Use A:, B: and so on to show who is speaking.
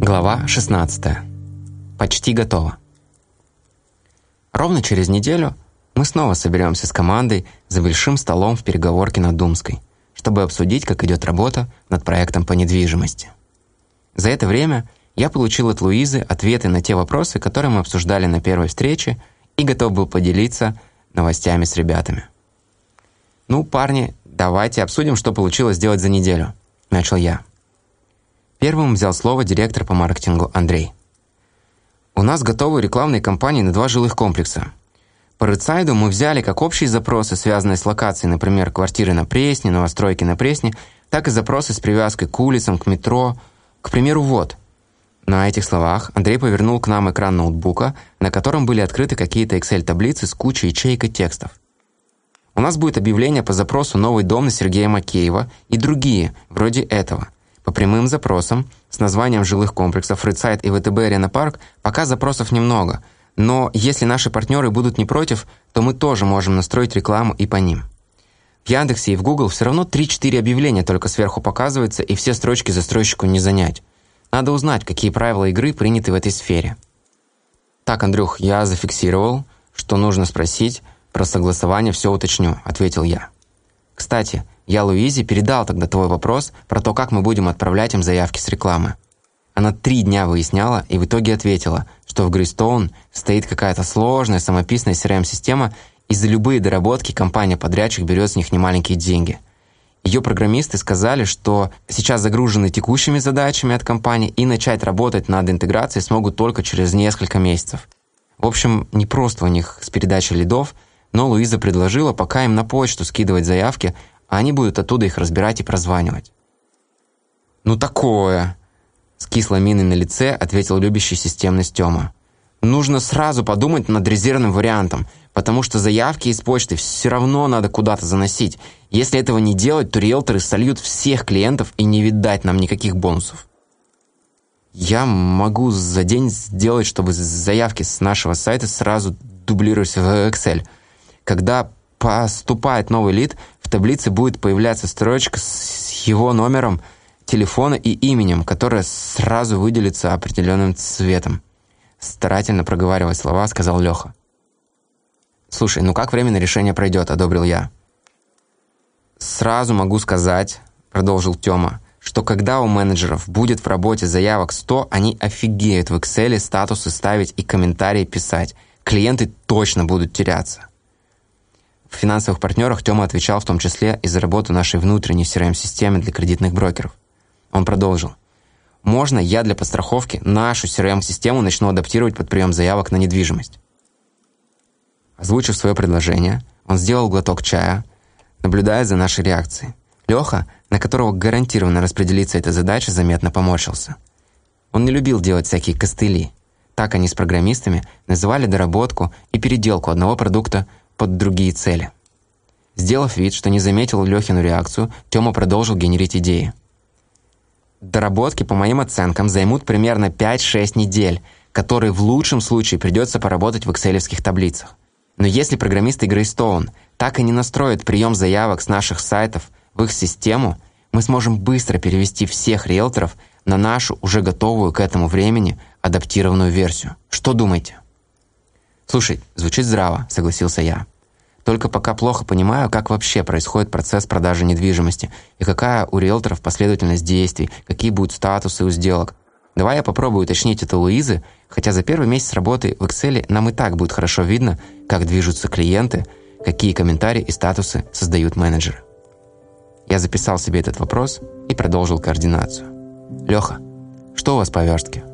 A: Глава 16. Почти готово. Ровно через неделю мы снова соберемся с командой за большим столом в переговорке на Думской, чтобы обсудить, как идет работа над проектом по недвижимости. За это время я получил от Луизы ответы на те вопросы, которые мы обсуждали на первой встрече, и готов был поделиться новостями с ребятами. «Ну, парни, давайте обсудим, что получилось сделать за неделю», – начал я. Первым взял слово директор по маркетингу Андрей. «У нас готовы рекламные кампании на два жилых комплекса. По Редсайду мы взяли как общие запросы, связанные с локацией, например, квартиры на Пресне, новостройки на Пресне, так и запросы с привязкой к улицам, к метро. К примеру, вот – на этих словах Андрей повернул к нам экран ноутбука, на котором были открыты какие-то Excel-таблицы с кучей ячеек и текстов. У нас будет объявление по запросу «Новый дом» на Сергея Макеева и другие, вроде этого. По прямым запросам с названием жилых комплексов «Фридсайд» и ВТБ «Арена Парк» пока запросов немного, но если наши партнеры будут не против, то мы тоже можем настроить рекламу и по ним. В Яндексе и в Google все равно 3-4 объявления только сверху показываются, и все строчки застройщику не занять. Надо узнать, какие правила игры приняты в этой сфере. «Так, Андрюх, я зафиксировал, что нужно спросить, про согласование все уточню», — ответил я. «Кстати, я Луизе передал тогда твой вопрос про то, как мы будем отправлять им заявки с рекламы. Она три дня выясняла и в итоге ответила, что в Грейстоун стоит какая-то сложная самописная CRM-система, и за любые доработки компания-подрядчик берет с них немаленькие деньги — ее программисты сказали, что сейчас загружены текущими задачами от компании и начать работать над интеграцией смогут только через несколько месяцев. В общем, не просто у них с передачей лидов, но Луиза предложила пока им на почту скидывать заявки, а они будут оттуда их разбирать и прозванивать. «Ну такое!» С кислой миной на лице ответил любящий системность Тёма. «Нужно сразу подумать над резервным вариантом – потому что заявки из почты все равно надо куда-то заносить. Если этого не делать, то риэлторы сольют всех клиентов и не видать нам никаких бонусов. Я могу за день сделать, чтобы заявки с нашего сайта сразу дублировались в Excel. Когда поступает новый лид, в таблице будет появляться строчка с его номером телефона и именем, которая сразу выделится определенным цветом. Старательно проговаривая слова, сказал Леха. «Слушай, ну как временное решение пройдет?» – одобрил я. «Сразу могу сказать», – продолжил Тёма, что когда у менеджеров будет в работе заявок 100, они офигеют в Excel статусы ставить и комментарии писать. Клиенты точно будут теряться. В финансовых партнерах Тёма отвечал в том числе и за работу нашей внутренней CRM-системы для кредитных брокеров. Он продолжил. «Можно я для подстраховки нашу CRM-систему начну адаптировать под прием заявок на недвижимость?» Озвучив свое предложение, он сделал глоток чая, наблюдая за нашей реакцией. Леха, на которого гарантированно распределится эта задача, заметно поморщился. Он не любил делать всякие костыли. Так они с программистами называли доработку и переделку одного продукта под другие цели. Сделав вид, что не заметил Лехину реакцию, Тёма продолжил генерить идеи. Доработки, по моим оценкам, займут примерно 5-6 недель, которые в лучшем случае придется поработать в экселевских таблицах. Но если программисты Greystone так и не настроят прием заявок с наших сайтов в их систему, мы сможем быстро перевести всех риэлторов на нашу, уже готовую к этому времени, адаптированную версию. Что думаете? «Слушай, звучит здраво», — согласился я. «Только пока плохо понимаю, как вообще происходит процесс продажи недвижимости и какая у риэлторов последовательность действий, какие будут статусы у сделок. Давай я попробую уточнить это Луизы, хотя за первый месяц работы в Excel нам и так будет хорошо видно, как движутся клиенты, какие комментарии и статусы создают менеджеры. Я записал себе этот вопрос и продолжил координацию. «Леха, что у вас по верстке?»